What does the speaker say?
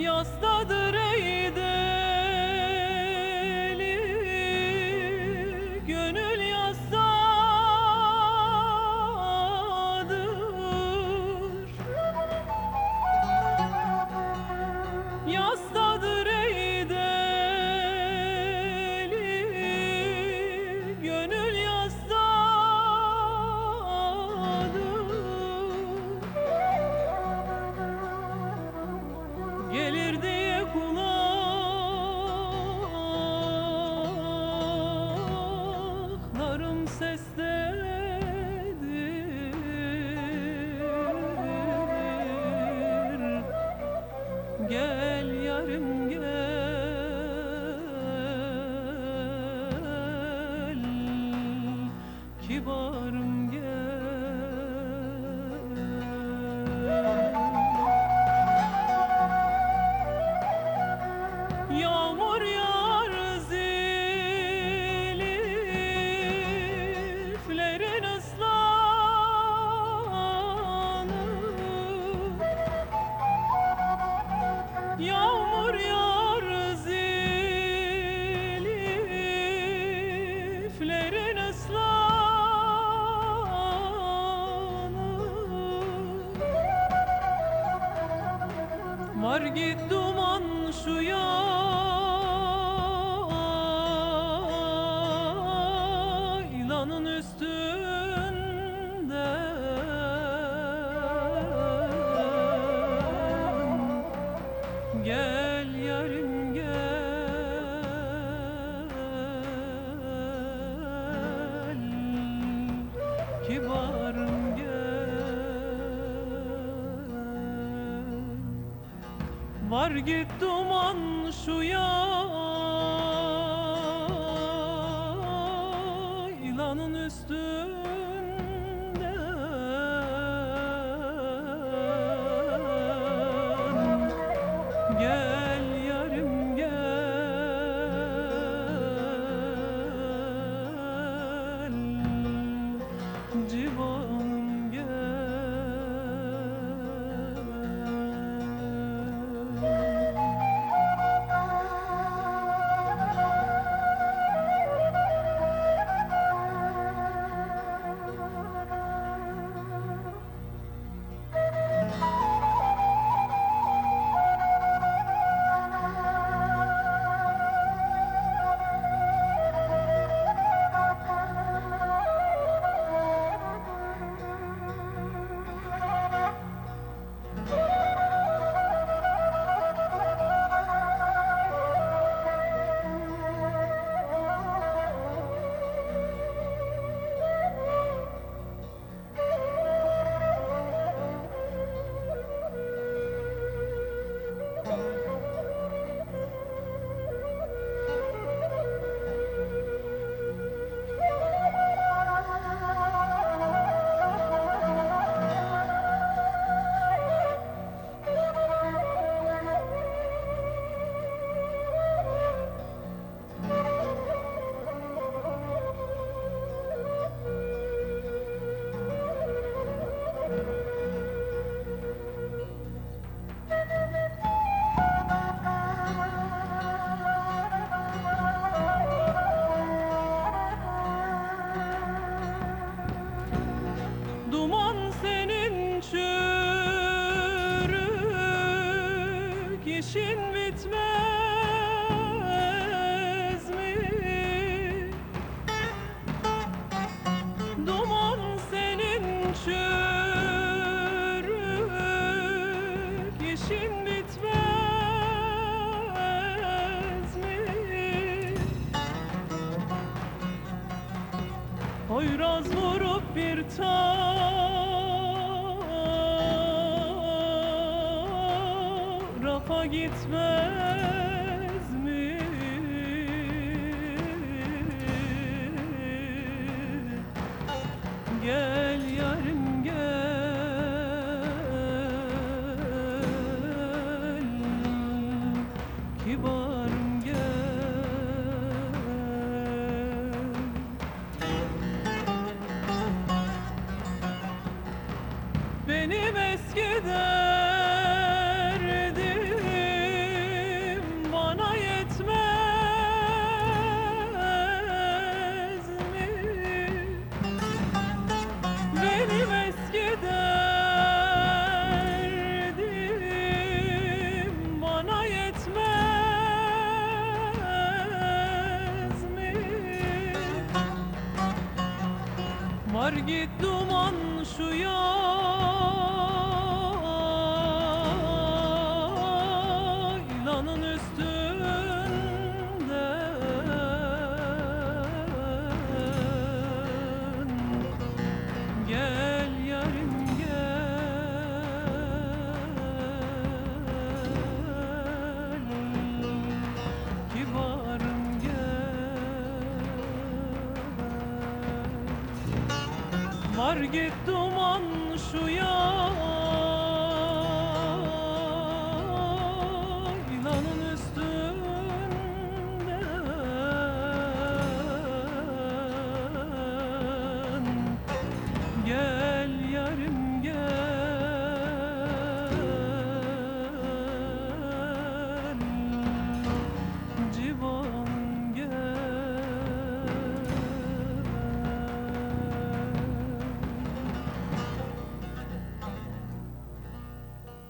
Yastadır ey Var git duman şu yaylanın üstünden Gel yarim gel Kibarım Var git duman şu yaylanın üstünden Poyraz vurup bir tarafa gitmez mi? Gel yarim gel Kibarım Var git duman şu yaylanın Var git duman şu